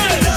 Hey!